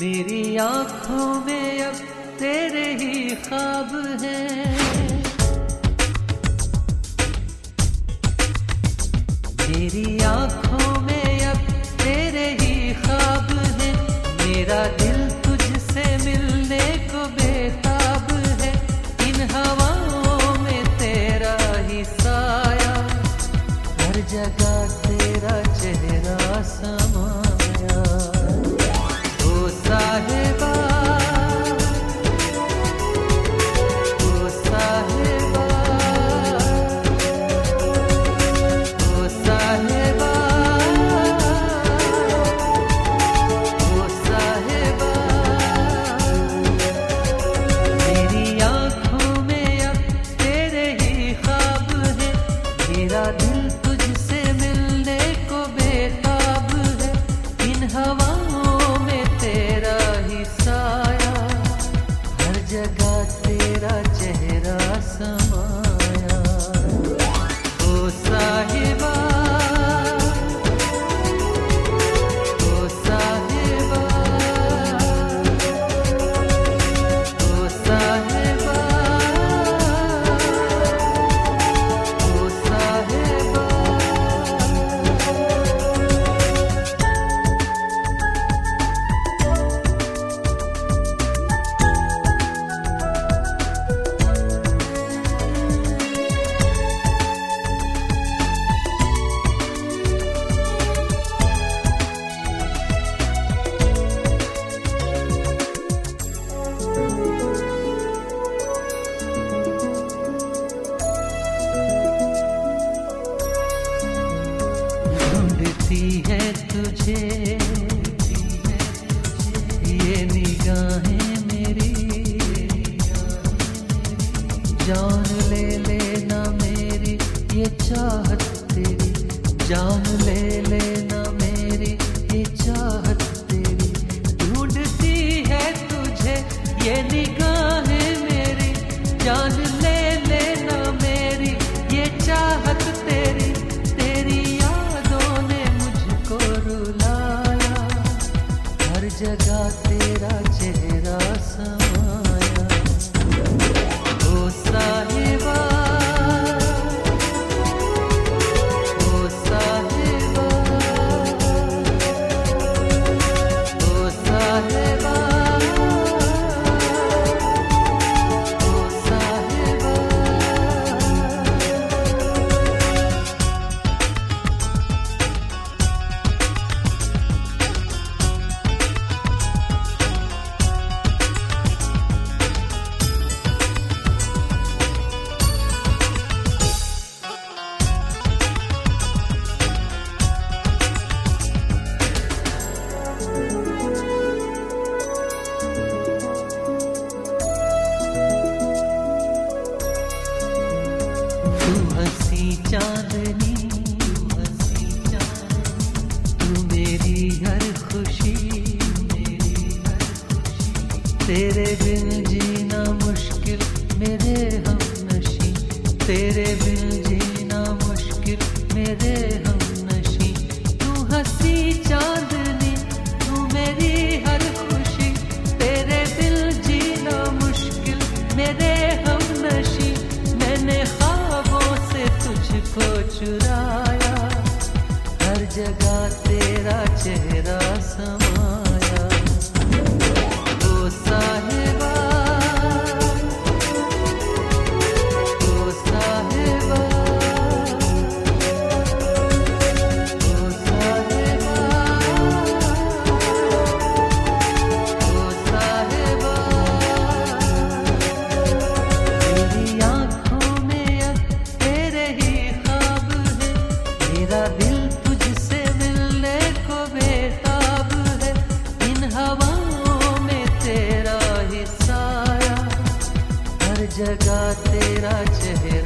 मेरी आँखों में अब तेरे ही ख्वाब हैं। मेरी आँखों में अब तेरे ही ख्वाब हैं। मेरा दिल तुझसे मिलने को बेताब है। इन हवाओं में तेरा ही साया, हर जगह तेरा चेहरा समाया तुझे ये निगाहें मेरी। जान ले लेना मेरी ये चाहत तेरी जान ले जगह तेरे बिन जीना मुश्किल, मेरे हम नशी तेरे बिन जीना मुश्किल, मेरे हम नशी तू हँसी चांदनी, तू मेरी हर खुशी। तेरे दिल जीना मुश्किल, मेरे हम नशी मैंने ख्वाबों से तुझको चुराया, हर जगह तेरा चेहरा समाया जगह तेरा चेहरा।